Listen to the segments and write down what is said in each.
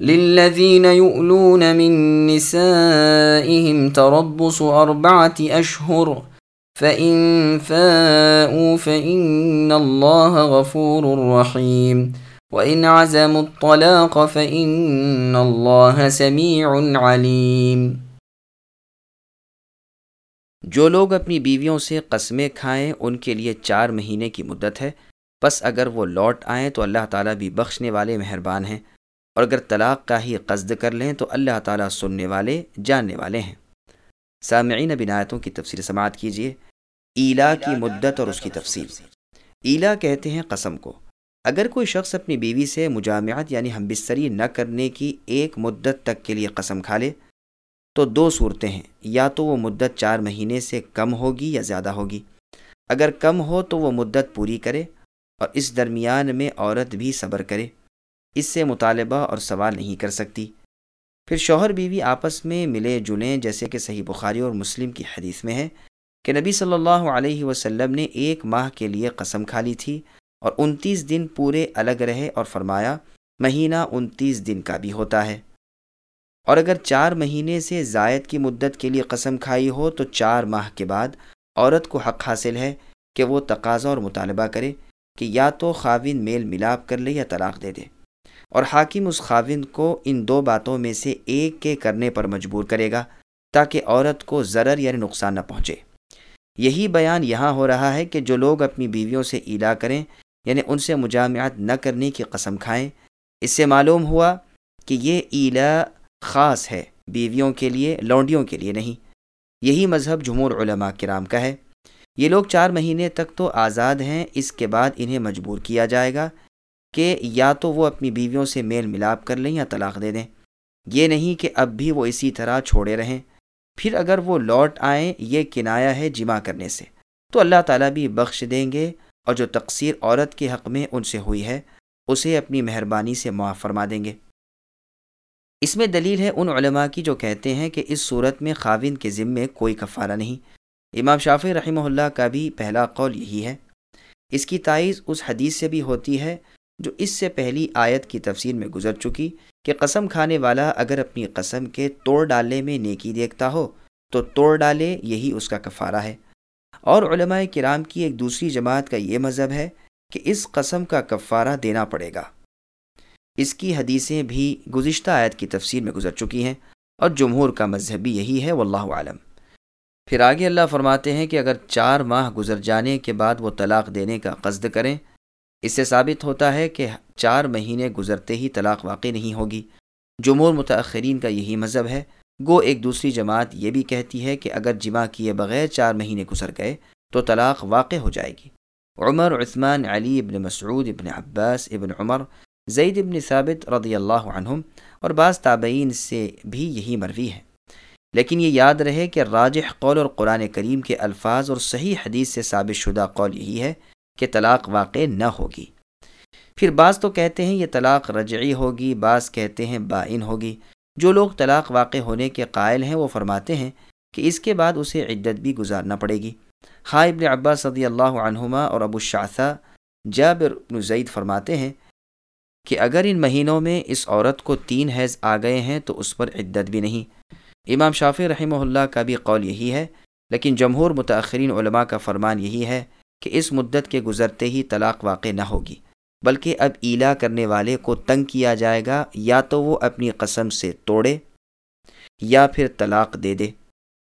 للذين يؤلون من نسائهم تربص أربعة أشهر، فإن فاءوا فإن الله غفور رحيم. وإن عزموا الطلاق فإن الله سميع عليم. جو لوگ اپنی بیویوں سے قسمیں کھائیں، ان کے لیے چار مہینے کی مدت ہے۔ بس اگر وہ لوٹ آئیں تو اللہ تعالیٰ بھی بخشنے والے مہربان ہیں۔ اور اگر طلاق کا ہی قصد کر لیں تو اللہ تعالیٰ سننے والے، جاننے والے ہیں۔ سامعین بنایتوں کی تفصیل سماعت کیجیے ایلا کی مدت اور اس کی تفصیل۔ ایلا کہتے ہیں قسم کو۔ اگر کوئی شخص اپنی بیوی سے مجامعت یعنی ہم بستری نہ کرنے کی ایک مدت تک کے لیے قسم کھا لے، تو دو صورتیں ہیں۔ یا تو وہ مدت چار مہینے سے کم ہوگی یا زیادہ ہوگی۔ اگر کم ہو تو وہ مدت پوری کرے اور اس درمیان میں عورت بھی صبر کرے۔ اس سے مطالبہ اور سوال نہیں کر سکتی۔ پھر شوہر بیوی آپس میں ملے جلیں جیسے کہ صحیح بخاری اور مسلم کی حدیث میں ہے کہ نبی صلی اللہ علیہ وسلم نے ایک ماہ کے لیے قسم کھا لی تھی اور انتیس دن پورے الگ رہے اور فرمایا، مہینہ انتیس دن کا بھی ہوتا ہے۔ اور اگر چار مہینے سے زائد کی مدت کے لیے قسم کھائی ہو تو چار ماہ کے بعد عورت کو حق حاصل ہے کہ وہ تقاضا اور مطالبہ کرے کہ یا تو خاوند میل ملاپ کر لے یا طلاق دے دے۔ اور حاکم اس خاوند کو ان دو باتوں میں سے ایک کے کرنے پر مجبور کرے گا تاکہ عورت کو ضرر یعنی نقصان نہ پہنچے۔ یہی بیان یہاں ہو رہا ہے کہ جو لوگ اپنی بیویوں سے ایلا کریں یعنی ان سے مجامعات نہ کرنے کی قسم کھائیں، اس سے معلوم ہوا کہ یہ ایلا خاص ہے، بیویوں کے لیے، لونڈیوں کے لیے نہیں۔ یہی مذہب جمہور علماء کرام کا ہے۔ یہ لوگ چار مہینے تک تو آزاد ہیں، اس کے بعد انہیں مجبور کیا جائے گا۔ کہ یا تو وہ اپنی بیویوں سے میل ملاپ کر لیں یا طلاق دے دیں۔ یہ نہیں کہ اب بھی وہ اسی طرح چھوڑے رہیں۔ پھر اگر وہ لوٹ آئیں، یہ کنایا ہے جمع کرنے سے۔ تو اللہ تعالیٰ بھی بخش دیں گے اور جو تقصیر عورت کے حق میں ان سے ہوئی ہے، اسے اپنی مہربانی سے معاف فرما دیں گے۔ اس میں دلیل ہے ان علماء کی جو کہتے ہیں کہ اس صورت میں خاوند کے ذمے کوئی کفارہ نہیں۔ امام شافی رحمہ اللہ کا بھی پہلا قول یہی ہے۔ اس کی تائز اس حدیث سے بھی ہوتی ہے جو اس سے پہلی آیت کی تفسیر میں گزر چکی کہ قسم کھانے والا اگر اپنی قسم کے توڑ ڈالنے میں نیکی دیکھتا ہو، تو توڑ ڈالے، یہی اس کا کفارہ ہے۔ اور علماء کرام کی ایک دوسری جماعت کا یہ مذہب ہے کہ اس قسم کا کفارہ دینا پڑے گا۔ اس کی حدیثیں بھی گزشتہ آیت کی تفسیر میں گزر چکی ہیں اور جمہور کا مذہب بھی یہی ہے، واللہ عالم پھر آگے اللہ فرماتے ہیں کہ اگر چار ماہ گزر جانے کے بعد وہ طلاق دینے کا قصد کریں اس سے ثابت ہوتا ہے کہ چار مہینے گزرتے ہی طلاق واقع نہیں ہوگی۔ جمہور متاثرین کا یہی مذہب ہے۔ گو ایک دوسری جماعت یہ بھی کہتی ہے کہ اگر جمع کیے بغیر چار مہینے گزر گئے تو طلاق واقع ہو جائے گی۔ عمر، عثمان، علی ابن مسعود، ابن عباس، ابن عمر، زید ابن ثابت رضی اللہ عنہم اور بعض تابعین سے بھی یہی مروی ہے۔ لیکن یہ یاد رہے کہ راجح قول اور قرآن کریم کے الفاظ اور صحیح حدیث سے ثابت شدہ قول یہی ہے کہ طلاق واقع نہ ہوگی۔ پھر بعض تو کہتے ہیں یہ طلاق رجعی ہوگی، بعض کہتے ہیں بائن ہوگی۔ جو لوگ طلاق واقع ہونے کے قائل ہیں، وہ فرماتے ہیں کہ اس کے بعد اسے عدت بھی گزارنا پڑے گی۔ ہاں ابن عباس صدی اللہ عنہما اور ابو الشاثہ جابر بن زید فرماتے ہیں کہ اگر ان مہینوں میں اس عورت کو تین حیض آ گئے ہیں تو اس پر عدت بھی نہیں۔ امام شافی رحمہ اللہ کا بھی قول یہی ہے، لیکن جمہور متاثرین علماء کا فرمان یہی ہے کہ اس مدت کے گزرتے ہی طلاق واقع نہ ہوگی، بلکہ اب ایلا کرنے والے کو تنگ کیا جائے گا، یا تو وہ اپنی قسم سے توڑے یا پھر طلاق دے دے۔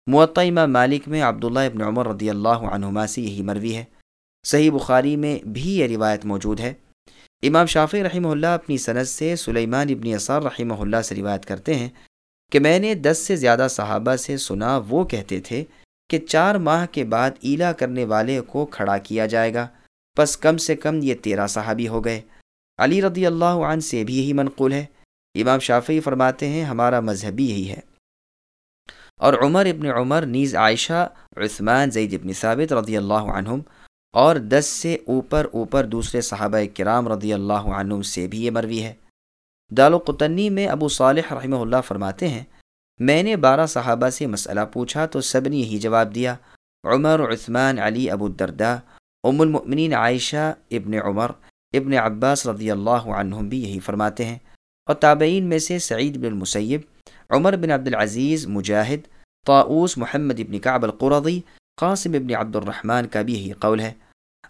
معطمہ مالک میں عبداللہ ابن عمر رضی اللہ عنہما سے یہی مروی ہے۔ صحیح بخاری میں بھی یہ روایت موجود ہے۔ امام شافی رحمہ اللہ اپنی صنعت سے سلیمان ابن اثار رحمہ اللہ سے روایت کرتے ہیں کہ میں نے دس سے زیادہ صحابہ سے سنا وہ کہتے تھے کہ چار ماہ کے بعد ایلا کرنے والے کو کھڑا کیا جائے گا۔ بس کم سے کم یہ تیرہ صحابی ہو گئے۔ علی رضی اللہ عنہ سے بھی یہی منقول ہے۔ امام شافعی فرماتے ہیں، ہمارا مذہبی یہی ہے۔ اور عمر ابن عمر، نیز عائشہ، عثمان، زید ابن ثابت رضی اللہ عنہم اور دس سے اوپر اوپر دوسرے صحابہ کرام رضی اللہ عنہ سے بھی یہ مروی ہے۔ دال و قطنی میں ابو صالح رحمہ اللہ فرماتے ہیں میں نے بارہ صحابہ سے مسئلہ پوچھا تو سب نے یہی جواب دیا، عمر، عثمان، علی، ابو الدردہ ام المؤمنین، عائشہ ابن عمر، ابن عباس رضی اللہ عنہم بھی یہی فرماتے ہیں۔ اور تابعین میں سے سعید بن المسیب، عمر بن عبد العزیز، مجاہد طاؤس محمد ابن کعب القرضی، قاسم ابن عبد الرحمن کا بھی یہی قول ہے۔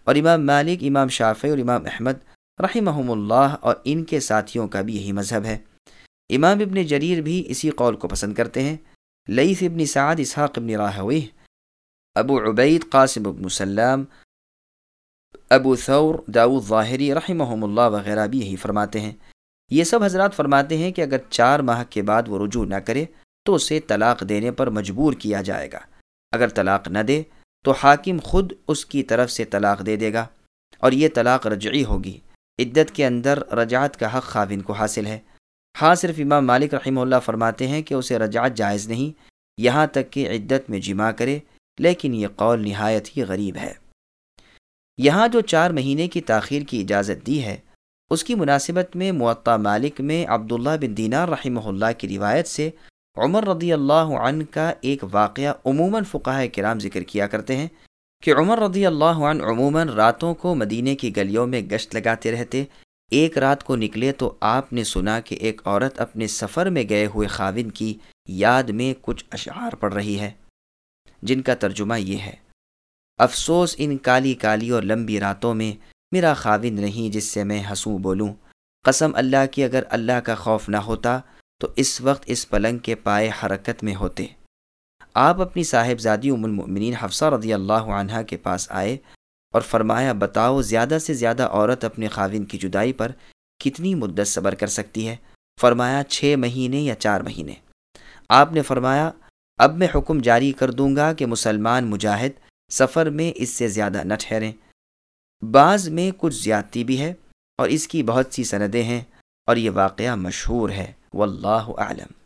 اور امام مالک، امام شافع اور امام احمد رحمہم اللہ اور ان کے ساتھیوں کا بھی یہی مذہب ہے۔ امام ابن جریر بھی اسی قول کو پسند کرتے ہیں۔ لئیث ابن سعد اسحاق ابن راہوی، ابو عبید قاسم ابن سلام، ابو ثور داود ظاہری رحمہم اللہ وغیرہ بھی یہی فرماتے ہیں۔ یہ سب حضرات فرماتے ہیں کہ اگر چار ماہ کے بعد وہ رجوع نہ کرے تو اسے طلاق دینے پر مجبور کیا جائے گا۔ اگر طلاق نہ دے تو حاکم خود اس کی طرف سے طلاق دے دے گا اور یہ طلاق رجعی ہوگی۔ عدت کے اندر رجعت کا حق خاون کو حاصل ہے۔ ہاں صرف امام مالک رحمہ اللہ فرماتے ہیں کہ اسے رجعت جائز نہیں، یہاں تک کہ عدت میں جمع کرے، لیکن یہ قول نہایت ہی غریب ہے۔ یہاں جو چار مہینے کی تاخیر کی اجازت دی ہے، اس کی مناسبت میں معطا مالک میں عبداللہ بن دینار رحمہ اللہ کی روایت سے عمر رضی اللہ عنہ کا ایک واقعہ عموماً فقہ کرام ذکر کیا کرتے ہیں کہ عمر رضی اللہ عنہ عموماً راتوں کو مدینے کی گلیوں میں گشت لگاتے رہتے ایک رات کو نکلے تو آپ نے سنا کہ ایک عورت اپنے سفر میں گئے ہوئے خاوند کی یاد میں کچھ اشعار پڑھ رہی ہے، جن کا ترجمہ یہ ہے۔ افسوس ان کالی کالی اور لمبی راتوں میں میرا خاوند نہیں جس سے میں ہنسوں بولوں۔ قسم اللہ کی اگر اللہ کا خوف نہ ہوتا تو اس وقت اس پلنگ کے پائے حرکت میں ہوتے۔ آپ اپنی صاحب زادی ام المؤمنین حفصہ رضی اللہ عنہ کے پاس آئے اور فرمایا، بتاؤ، زیادہ سے زیادہ عورت اپنے خاوند کی جدائی پر کتنی مدت صبر کر سکتی ہے؟ فرمایا، چھ مہینے یا چار مہینے۔ آپ نے فرمایا، اب میں حکم جاری کر دوں گا کہ مسلمان مجاہد سفر میں اس سے زیادہ نہ ٹھہریں۔ بعض میں کچھ زیادتی بھی ہے اور اس کی بہت سی سندیں ہیں اور یہ واقعہ مشہور ہے۔ واللہ اعلم۔